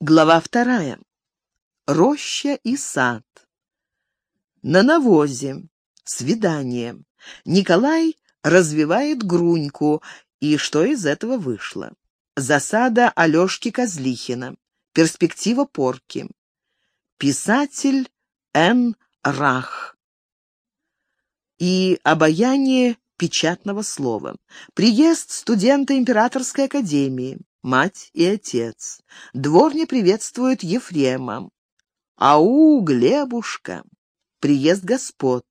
Глава вторая. Роща и сад. На навозе. Свидание. Николай развивает груньку, и что из этого вышло? Засада Алешки Козлихина. Перспектива порки. Писатель Н. Рах. И обаяние печатного слова. Приезд студента Императорской академии мать и отец. Дворня приветствует Ефрема. Ау, Глебушка! Приезд господ.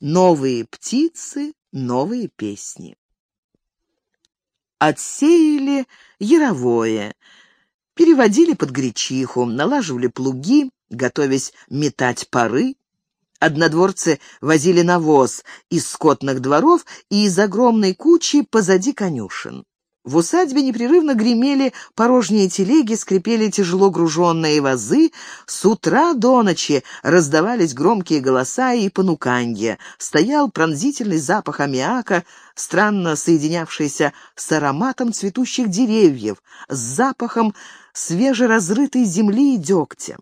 Новые птицы, новые песни. Отсеяли яровое, переводили под гречиху, налаживали плуги, готовясь метать пары. Однодворцы возили навоз из скотных дворов и из огромной кучи позади конюшен. В усадьбе непрерывно гремели порожние телеги, скрипели тяжело груженные вазы. С утра до ночи раздавались громкие голоса и понуканье. Стоял пронзительный запах аммиака, странно соединявшийся с ароматом цветущих деревьев, с запахом свежеразрытой земли и дегтя.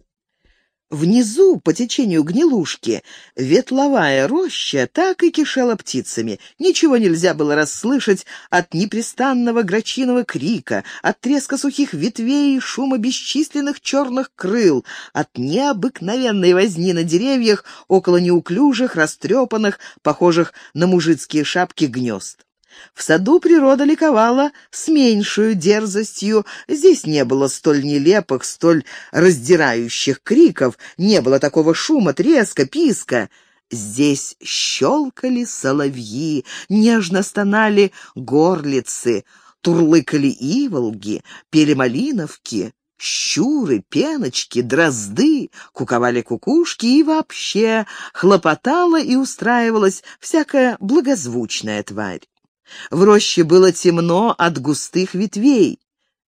Внизу, по течению гнилушки, ветловая роща так и кишела птицами. Ничего нельзя было расслышать от непрестанного грачиного крика, от треска сухих ветвей и шума бесчисленных черных крыл, от необыкновенной возни на деревьях около неуклюжих, растрепанных, похожих на мужицкие шапки гнезд. В саду природа ликовала с меньшую дерзостью. Здесь не было столь нелепых, столь раздирающих криков, не было такого шума, треска, писка. Здесь щелкали соловьи, нежно стонали горлицы, турлыкали иволги, пели малиновки, щуры, пеночки, дрозды, куковали кукушки и вообще хлопотала и устраивалась всякая благозвучная тварь. В роще было темно от густых ветвей.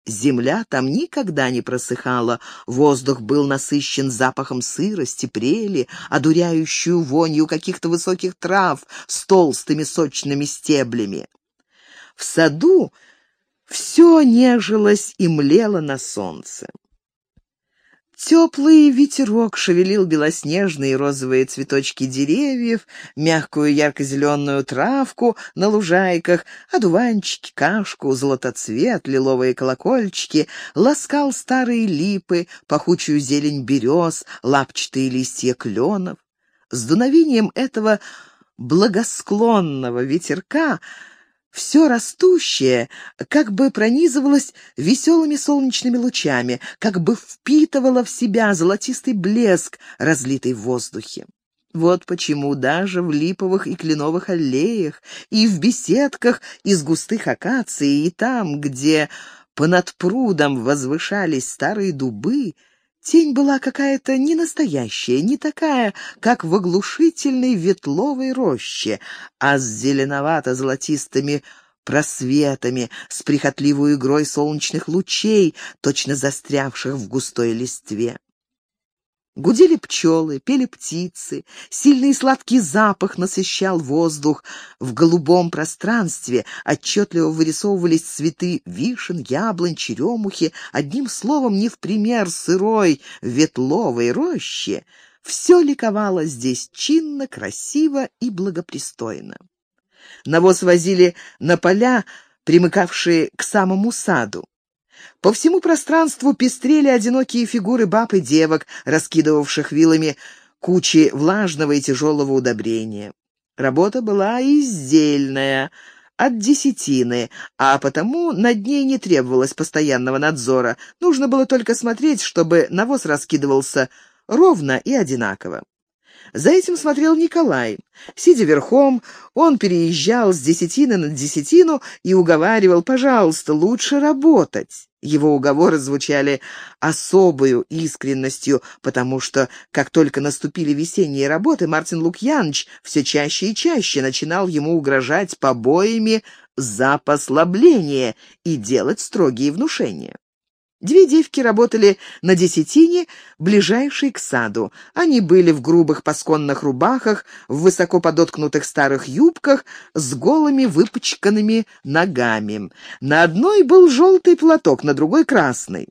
Земля там никогда не просыхала, воздух был насыщен запахом сырости, прели, одуряющую вонью каких-то высоких трав с толстыми сочными стеблями. В саду все нежилось и млело на солнце. Теплый ветерок шевелил белоснежные розовые цветочки деревьев, мягкую ярко-зеленую травку на лужайках, одуванчики, кашку, золотоцвет, лиловые колокольчики, ласкал старые липы, пахучую зелень берез, лапчатые листья кленов. С дуновением этого благосклонного ветерка все растущее как бы пронизывалось веселыми солнечными лучами, как бы впитывало в себя золотистый блеск, разлитый в воздухе. Вот почему даже в липовых и кленовых аллеях, и в беседках из густых акаций, и там, где понад прудом возвышались старые дубы, Тень была какая-то не настоящая, не такая, как в оглушительной ветловой роще, а с зеленовато-золотистыми просветами, с прихотливой игрой солнечных лучей, точно застрявших в густой листве. Гудели пчелы, пели птицы, сильный сладкий запах насыщал воздух. В голубом пространстве отчетливо вырисовывались цветы вишен, яблонь, черемухи, одним словом, не в пример сырой ветловой рощи. Все ликовало здесь чинно, красиво и благопристойно. Навоз возили на поля, примыкавшие к самому саду. По всему пространству пестрели одинокие фигуры баб и девок, раскидывавших вилами кучи влажного и тяжелого удобрения. Работа была издельная, от десятины, а потому над ней не требовалось постоянного надзора. Нужно было только смотреть, чтобы навоз раскидывался ровно и одинаково. За этим смотрел Николай. Сидя верхом, он переезжал с десятины на десятину и уговаривал, пожалуйста, лучше работать. Его уговоры звучали особою искренностью, потому что, как только наступили весенние работы, Мартин Лукьянович все чаще и чаще начинал ему угрожать побоями за послабление и делать строгие внушения. Две девки работали на десятине, ближайшей к саду. Они были в грубых пасконных рубахах, в высоко подоткнутых старых юбках, с голыми выпачканными ногами. На одной был желтый платок, на другой — красный.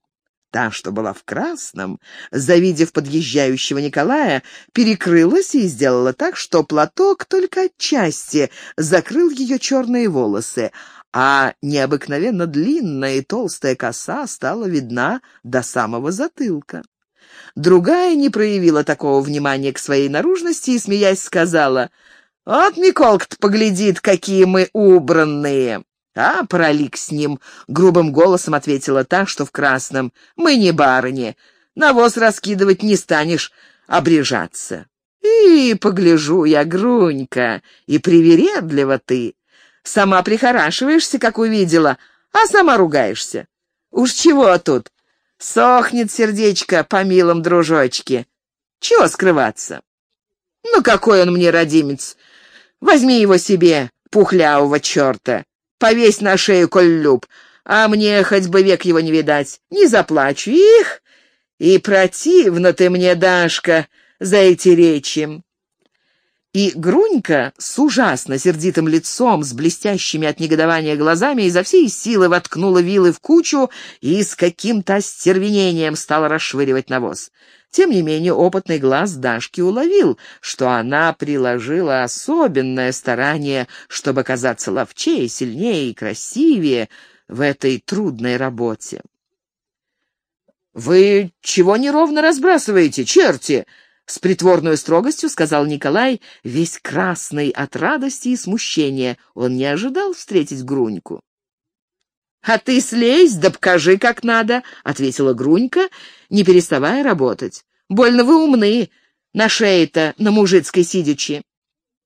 Та, что была в красном, завидев подъезжающего Николая, перекрылась и сделала так, что платок только отчасти закрыл ее черные волосы, а необыкновенно длинная и толстая коса стала видна до самого затылка. Другая не проявила такого внимания к своей наружности и, смеясь, сказала, «Вот Миколка-то поглядит, какие мы убранные!» «А, пролик с ним!» — грубым голосом ответила та, что в красном. «Мы не барыни. Навоз раскидывать не станешь, обрежаться». «И погляжу я, Грунька, и привередлива ты. Сама прихорашиваешься, как увидела, а сама ругаешься. Уж чего тут? Сохнет сердечко по милом дружочке. Чего скрываться? Ну, какой он мне родимец. Возьми его себе, пухлявого черта. Повесь на шею, коль люб, а мне хоть бы век его не видать. Не заплачу. Их! И противно ты мне, Дашка, за эти речи. И Грунька с ужасно сердитым лицом, с блестящими от негодования глазами, изо всей силы воткнула вилы в кучу и с каким-то остервенением стала расшвыривать навоз. Тем не менее, опытный глаз Дашки уловил, что она приложила особенное старание, чтобы казаться ловчее, сильнее и красивее в этой трудной работе. «Вы чего неровно разбрасываете, черти?» С притворной строгостью сказал Николай, весь красный от радости и смущения. Он не ожидал встретить Груньку. «А ты слезь, да покажи, как надо», — ответила Грунька, не переставая работать. «Больно вы умны, на шее-то, на мужицкой сидячи».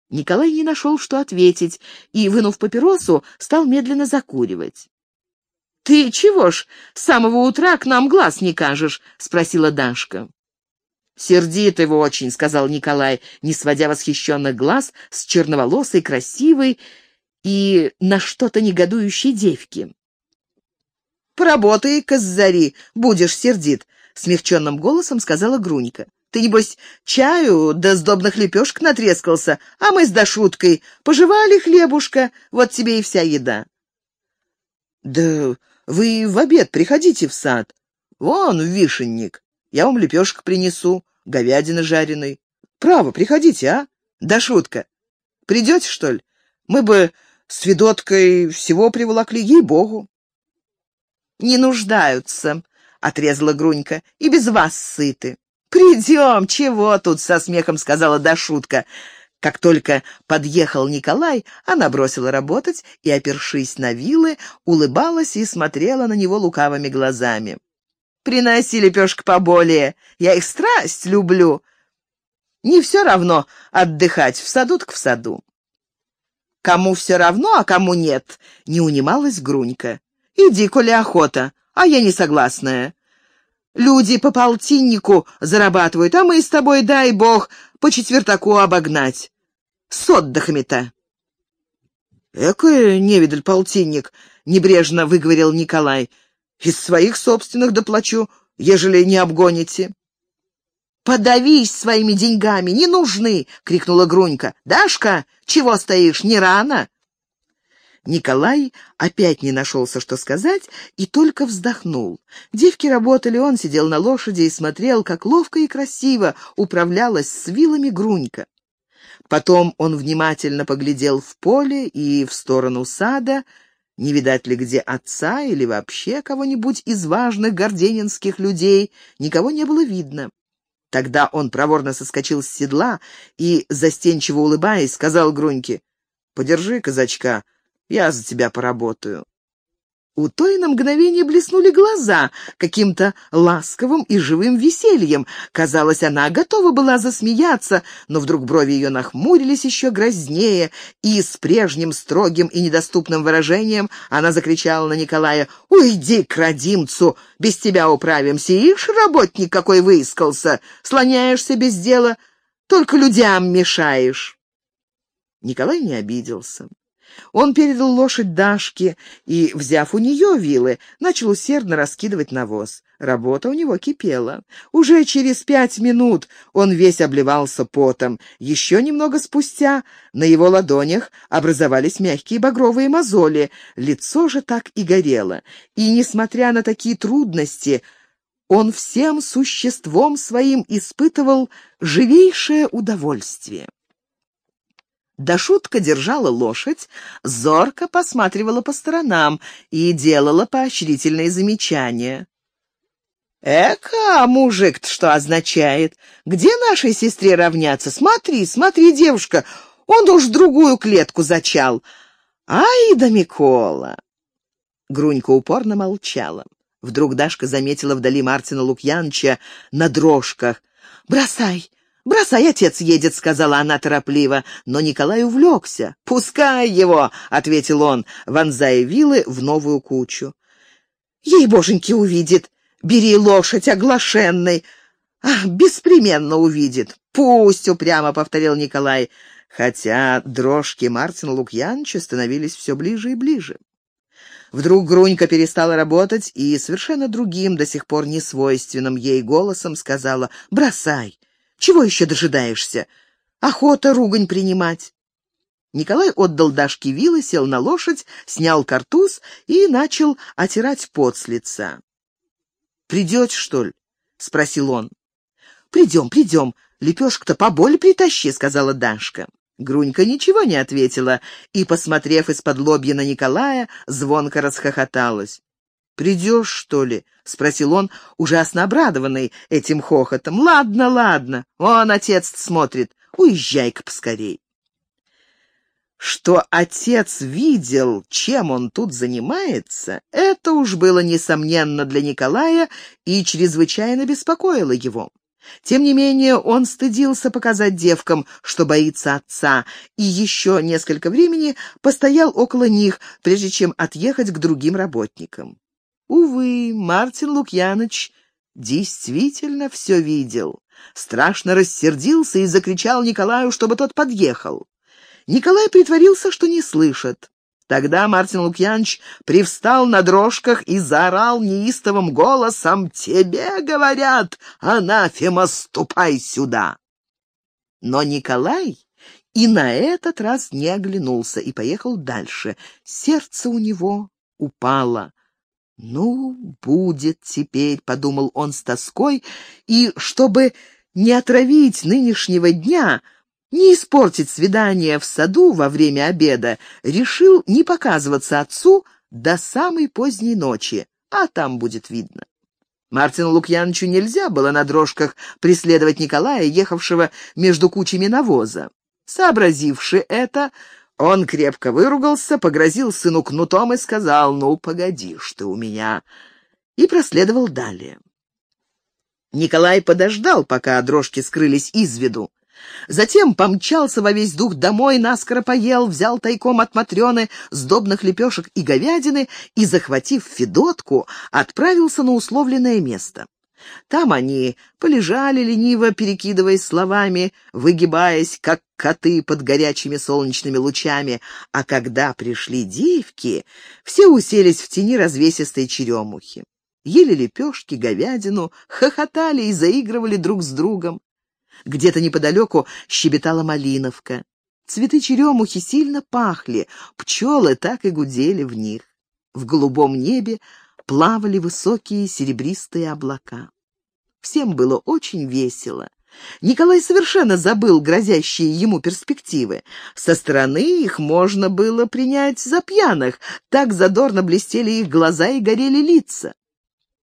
Николай не нашел, что ответить, и, вынув папиросу, стал медленно закуривать. «Ты чего ж, с самого утра к нам глаз не кажешь?» — спросила Дашка. «Сердит его очень», — сказал Николай, не сводя восхищенных глаз с черноволосой, красивой и на что-то негодующей девки. «Поработай-ка с зари, будешь сердит», — смягченным голосом сказала Грунька. «Ты, небось, чаю да сдобных лепешек натрескался, а мы с Дашуткой пожевали хлебушка, вот тебе и вся еда». «Да вы в обед приходите в сад. Вон, вишенник, я вам лепешек принесу говядины жареной. Право, приходите, а? Да шутка. Придете, что ли? Мы бы с Федоткой всего приволокли, ей-богу. Не нуждаются, — отрезала Грунька, — и без вас сыты. «Придем, чего тут?» — со смехом сказала Дашутка. Как только подъехал Николай, она бросила работать и, опершись на вилы, улыбалась и смотрела на него лукавыми глазами. Приноси лепешек поболее, я их страсть люблю. Не все равно отдыхать в саду так в саду. Кому все равно, а кому нет, не унималась Грунька. Иди, коли охота, а я не согласная. Люди по полтиннику зарабатывают, а мы с тобой, дай бог, по четвертаку обогнать. С отдыхами-то. «Экое невидаль полтинник», — небрежно выговорил Николай. Из своих собственных доплачу, ежели не обгоните». «Подавись своими деньгами, не нужны!» — крикнула Грунька. «Дашка, чего стоишь, не рано?» Николай опять не нашелся, что сказать, и только вздохнул. Девки работали, он сидел на лошади и смотрел, как ловко и красиво управлялась с вилами Грунька. Потом он внимательно поглядел в поле и в сторону сада, не видать ли где отца или вообще кого-нибудь из важных горденинских людей, никого не было видно. Тогда он проворно соскочил с седла и, застенчиво улыбаясь, сказал Груньке, «Подержи, казачка, я за тебя поработаю». У той на мгновение блеснули глаза каким-то ласковым и живым весельем. Казалось, она готова была засмеяться, но вдруг брови ее нахмурились еще грознее, и с прежним строгим и недоступным выражением она закричала на Николая «Уйди к родимцу, без тебя управимся, ишь, работник какой выискался, слоняешься без дела, только людям мешаешь». Николай не обиделся. Он передал лошадь Дашке и, взяв у нее вилы, начал усердно раскидывать навоз. Работа у него кипела. Уже через пять минут он весь обливался потом. Еще немного спустя на его ладонях образовались мягкие багровые мозоли. Лицо же так и горело. И, несмотря на такие трудности, он всем существом своим испытывал живейшее удовольствие. Дашутка держала лошадь, зорко посматривала по сторонам и делала поощрительные замечания. «Эка, мужик что означает? Где нашей сестре равняться? Смотри, смотри, девушка, он уж другую клетку зачал. Ай да Микола!» Грунька упорно молчала. Вдруг Дашка заметила вдали Мартина Лукьянча на дрожках. «Бросай! «Бросай, отец едет», — сказала она торопливо, но Николай увлекся. «Пускай его», — ответил он, вонзая вилы в новую кучу. «Ей, боженьки, увидит. Бери лошадь оглашенной. Ах, беспременно увидит. Пусть», — упрямо повторил Николай, хотя дрожки Мартина Лукьяновича становились все ближе и ближе. Вдруг Грунька перестала работать и совершенно другим, до сих пор несвойственным ей голосом сказала «Бросай». Чего еще дожидаешься? Охота ругань принимать. Николай отдал Дашке вилы, сел на лошадь, снял картуз и начал отирать пот с лица. «Придете, что ли?» — спросил он. «Придем, придем. Лепешку-то поболь притащи», — сказала Дашка. Грунька ничего не ответила и, посмотрев из-под лобья на Николая, звонко расхохоталась. «Придешь, что ли?» — спросил он, ужасно обрадованный этим хохотом. «Ладно, ладно, он отец смотрит. Уезжай-ка поскорей». Что отец видел, чем он тут занимается, это уж было несомненно для Николая и чрезвычайно беспокоило его. Тем не менее, он стыдился показать девкам, что боится отца, и еще несколько времени постоял около них, прежде чем отъехать к другим работникам. Увы, Мартин Лукьяныч действительно все видел. Страшно рассердился и закричал Николаю, чтобы тот подъехал. Николай притворился, что не слышит. Тогда Мартин Лукьянович привстал на дрожках и заорал неистовым голосом «Тебе говорят, анафема, ступай сюда!» Но Николай и на этот раз не оглянулся и поехал дальше. Сердце у него упало. «Ну, будет теперь», — подумал он с тоской, и, чтобы не отравить нынешнего дня, не испортить свидание в саду во время обеда, решил не показываться отцу до самой поздней ночи, а там будет видно. Мартину Лукьяновичу нельзя было на дрожках преследовать Николая, ехавшего между кучами навоза. Сообразивши это, он крепко выругался, погрозил сыну кнутом и сказал, «Ну, погодишь ты у меня», и проследовал далее. Николай подождал, пока дрожки скрылись из виду. Затем помчался во весь дух домой, наскоро поел, взял тайком от Матрёны сдобных лепешек и говядины и, захватив Федотку, отправился на условленное место. Там они полежали лениво, перекидываясь словами, выгибаясь, как коты под горячими солнечными лучами, а когда пришли девки, все уселись в тени развесистой черемухи. Ели лепешки, говядину, хохотали и заигрывали друг с другом. Где-то неподалеку щебетала малиновка. Цветы черемухи сильно пахли, пчелы так и гудели в них. В голубом небе плавали высокие серебристые облака. Всем было очень весело. Николай совершенно забыл грозящие ему перспективы. Со стороны их можно было принять за пьяных, так задорно блестели их глаза и горели лица.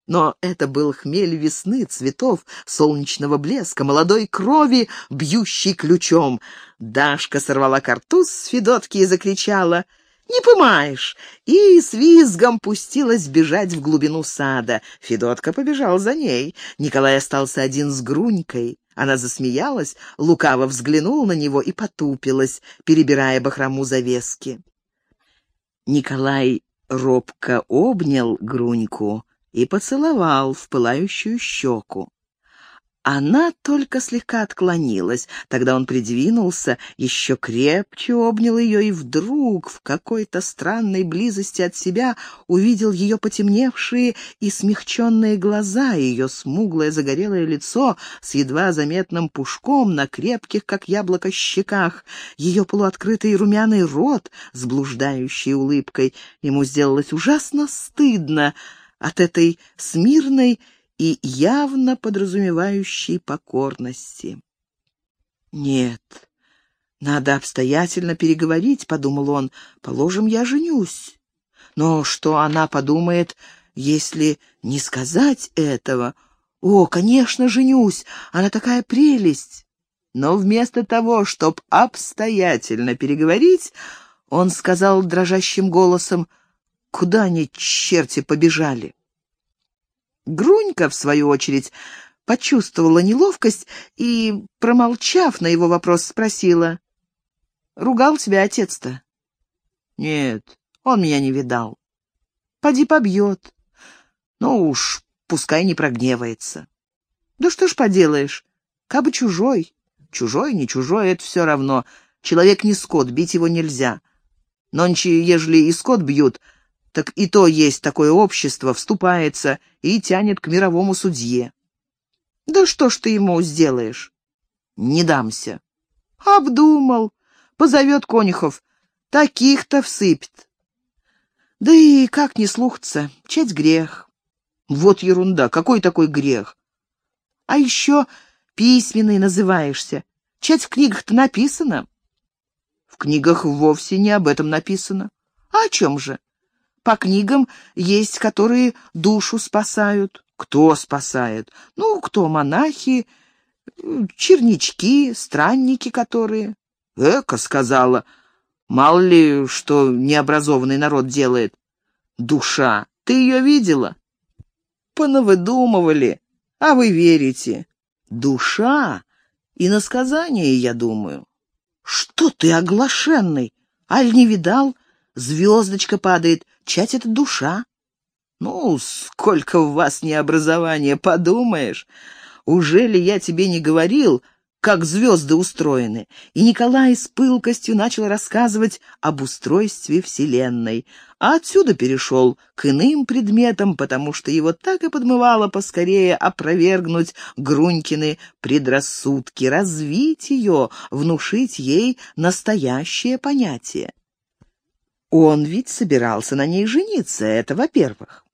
Но это был хмель весны, цветов, солнечного блеска, молодой крови, бьющий ключом. Дашка сорвала картуз с Федотки и закричала — не пымаешь!» И с визгом пустилась бежать в глубину сада. Федотка побежал за ней. Николай остался один с Грунькой. Она засмеялась, лукаво взглянула на него и потупилась, перебирая бахрому завески. Николай робко обнял Груньку и поцеловал в пылающую щеку. Она только слегка отклонилась. Тогда он придвинулся, еще крепче обнял ее и вдруг в какой-то странной близости от себя увидел ее потемневшие и смягченные глаза, ее смуглое загорелое лицо с едва заметным пушком на крепких, как яблоко, щеках, ее полуоткрытый румяный рот с блуждающей улыбкой. Ему сделалось ужасно стыдно от этой смирной и явно подразумевающей покорности. «Нет, надо обстоятельно переговорить», — подумал он. «Положим, я женюсь. Но что она подумает, если не сказать этого? О, конечно, женюсь, она такая прелесть!» Но вместо того, чтобы обстоятельно переговорить, он сказал дрожащим голосом, «Куда они, черти, побежали?» Грунька, в свою очередь, почувствовала неловкость и, промолчав на его вопрос, спросила, «Ругал тебя отец-то?» «Нет, он меня не видал. Поди побьет. Ну уж, пускай не прогневается. Да что ж поделаешь, кабы чужой. Чужой, не чужой, это все равно. Человек не скот, бить его нельзя. Нонче, ежели и скот бьют, так и то есть такое общество, вступается и тянет к мировому судье. Да что ж ты ему сделаешь? Не дамся. Обдумал. Позовет конюхов. Таких-то всыпет. Да и как не слухаться, чать грех. Вот ерунда, какой такой грех? А еще письменный называешься. Чать в книгах-то написано. В книгах вовсе не об этом написано. А о чем же? По книгам есть, которые душу спасают. Кто спасает? Ну, кто монахи, чернички, странники которые. Эка сказала, мало ли, что необразованный народ делает. Душа, ты ее видела? Понавыдумывали, а вы верите. Душа и на сказание, я думаю. Что ты оглашенный? Аль не видал? Звездочка падает, чать это душа. Ну, сколько в вас необразования, подумаешь. Уже ли я тебе не говорил, как звезды устроены, и Николай с пылкостью начал рассказывать об устройстве Вселенной, а отсюда перешел к иным предметам, потому что его так и подмывало поскорее опровергнуть Грунькины предрассудки, развить ее, внушить ей настоящее понятие. Он ведь собирался на ней жениться, это во-первых.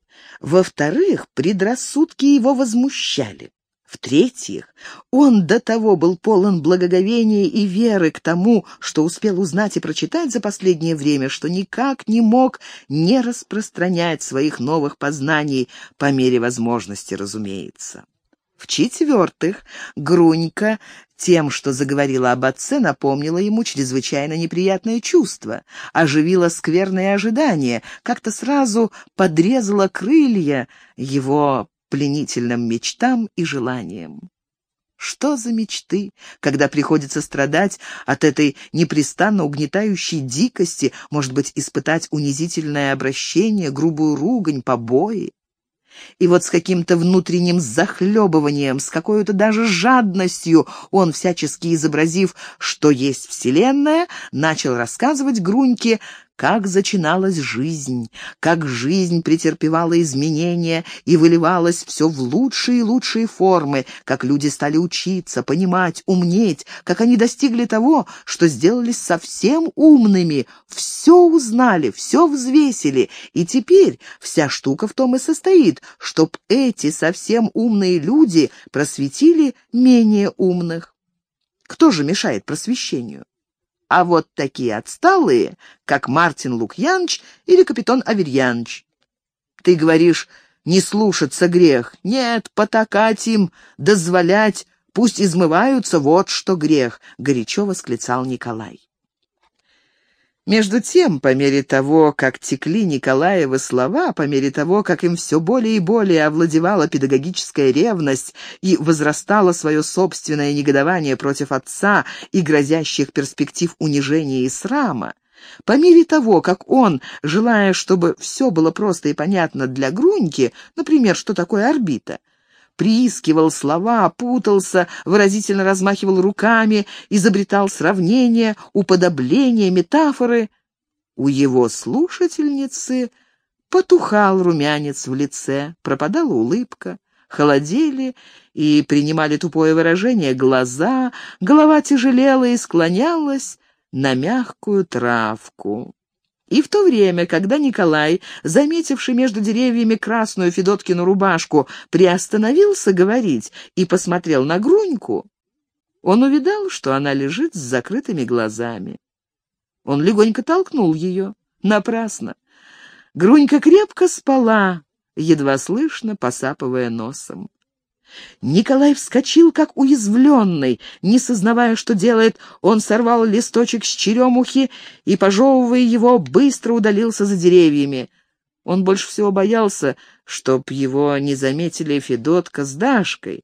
Во-вторых, предрассудки его возмущали. В-третьих, он до того был полон благоговения и веры к тому, что успел узнать и прочитать за последнее время, что никак не мог не распространять своих новых познаний по мере возможности, разумеется. В-четвертых, Грунька тем, что заговорила об отце, напомнила ему чрезвычайно неприятное чувство, оживила скверные ожидания, как-то сразу подрезала крылья его пленительным мечтам и желаниям. Что за мечты, когда приходится страдать от этой непрестанно угнетающей дикости, может быть, испытать унизительное обращение, грубую ругань, побои? И вот с каким-то внутренним захлебыванием, с какой-то даже жадностью он, всячески изобразив, что есть Вселенная, начал рассказывать Груньке как зачиналась жизнь, как жизнь претерпевала изменения и выливалась все в лучшие и лучшие формы, как люди стали учиться, понимать, умнеть, как они достигли того, что сделались совсем умными, все узнали, все взвесили, и теперь вся штука в том и состоит, чтоб эти совсем умные люди просветили менее умных. Кто же мешает просвещению? А вот такие отсталые, как Мартин Лукьяныч или капитан Аверьяныч. Ты говоришь, не слушаться грех. Нет, потакать им, дозволять, пусть измываются, вот что грех, — горячо восклицал Николай. Между тем, по мере того, как текли Николаевы слова, по мере того, как им все более и более овладевала педагогическая ревность и возрастало свое собственное негодование против отца и грозящих перспектив унижения и срама, по мере того, как он, желая, чтобы все было просто и понятно для Груньки, например, что такое орбита, приискивал слова, путался, выразительно размахивал руками, изобретал сравнения, уподобления, метафоры. У его слушательницы потухал румянец в лице, пропадала улыбка, холодели и принимали тупое выражение глаза, голова тяжелела и склонялась на мягкую травку. И в то время, когда Николай, заметивший между деревьями красную Федоткину рубашку, приостановился говорить и посмотрел на Груньку, он увидал, что она лежит с закрытыми глазами. Он легонько толкнул ее. Напрасно. Грунька крепко спала, едва слышно посапывая носом. Николай вскочил, как уязвленный. Не сознавая, что делает, он сорвал листочек с черемухи и, пожевывая его, быстро удалился за деревьями. Он больше всего боялся, чтоб его не заметили Федотка с Дашкой.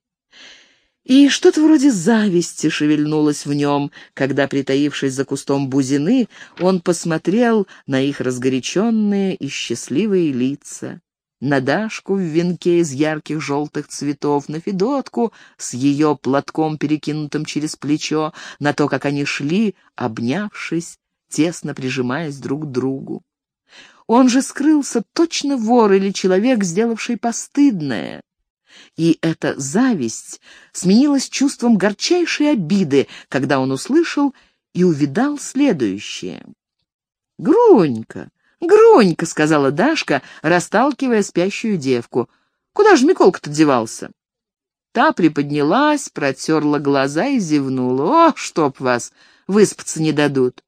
И что-то вроде зависти шевельнулось в нем, когда, притаившись за кустом бузины, он посмотрел на их разгоряченные и счастливые лица на Дашку в венке из ярких желтых цветов, на Федотку с ее платком, перекинутым через плечо, на то, как они шли, обнявшись, тесно прижимаясь друг к другу. Он же скрылся точно вор или человек, сделавший постыдное. И эта зависть сменилась чувством горчайшей обиды, когда он услышал и увидал следующее. «Грунька! «Грунька», — сказала Дашка, расталкивая спящую девку. «Куда же Миколка-то девался?» Та приподнялась, протерла глаза и зевнула. «О, чтоб вас! Выспаться не дадут!»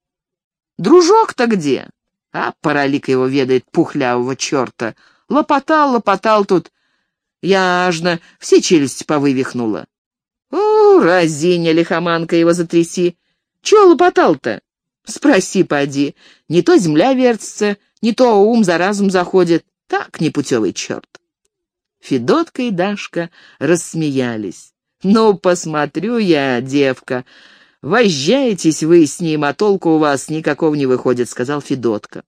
«Дружок-то где?» А паралика его ведает, пухлявого черта. Лопотал, лопотал тут. Я ажно все челюсти повывихнула. «О, разиня, лихоманка его затряси! Чего лопотал-то?» Спроси, поди. Не то земля вертится, не то ум за разум заходит. Так, непутевый черт. Федотка и Дашка рассмеялись. «Ну, посмотрю я, девка. Возжаетесь вы с ним, а толку у вас никакого не выходит», — сказал Федотка.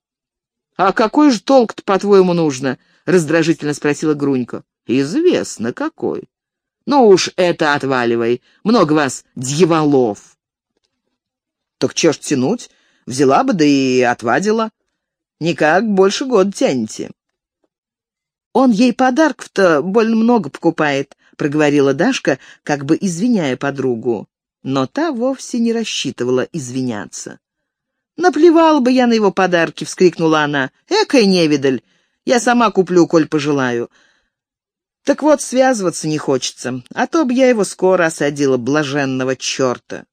«А какой же толк-то, по-твоему, нужно?» — раздражительно спросила Грунька. «Известно, какой. Ну уж это отваливай. Много вас, дьяволов!» Так чё ж тянуть? Взяла бы, да и отвадила. Никак больше года тянете. Он ей подарков-то больно много покупает, проговорила Дашка, как бы извиняя подругу. Но та вовсе не рассчитывала извиняться. «Наплевала бы я на его подарки!» — вскрикнула она. «Экая невидаль! Я сама куплю, коль пожелаю. Так вот, связываться не хочется, а то б я его скоро осадила, блаженного черта.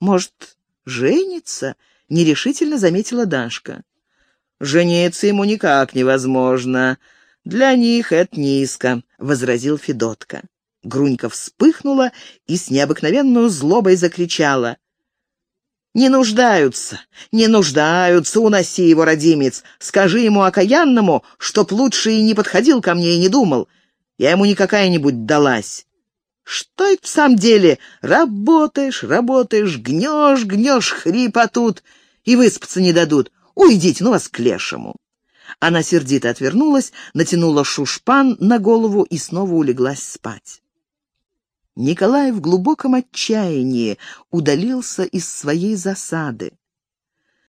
Может, женится?» — нерешительно заметила Дашка. «Жениться ему никак невозможно. Для них это низко», — возразил Федотка. Грунька вспыхнула и с необыкновенной злобой закричала. «Не нуждаются, не нуждаются, уноси его, родимец. Скажи ему окаянному, чтоб лучше и не подходил ко мне и не думал. Я ему не какая-нибудь далась. Что это в самом деле? Работаешь, работаешь, гнешь, гнешь, хрипа и выспаться не дадут. Уйдите, ну вас к лешему. Она сердито отвернулась, натянула шушпан на голову и снова улеглась спать. Николай в глубоком отчаянии удалился из своей засады.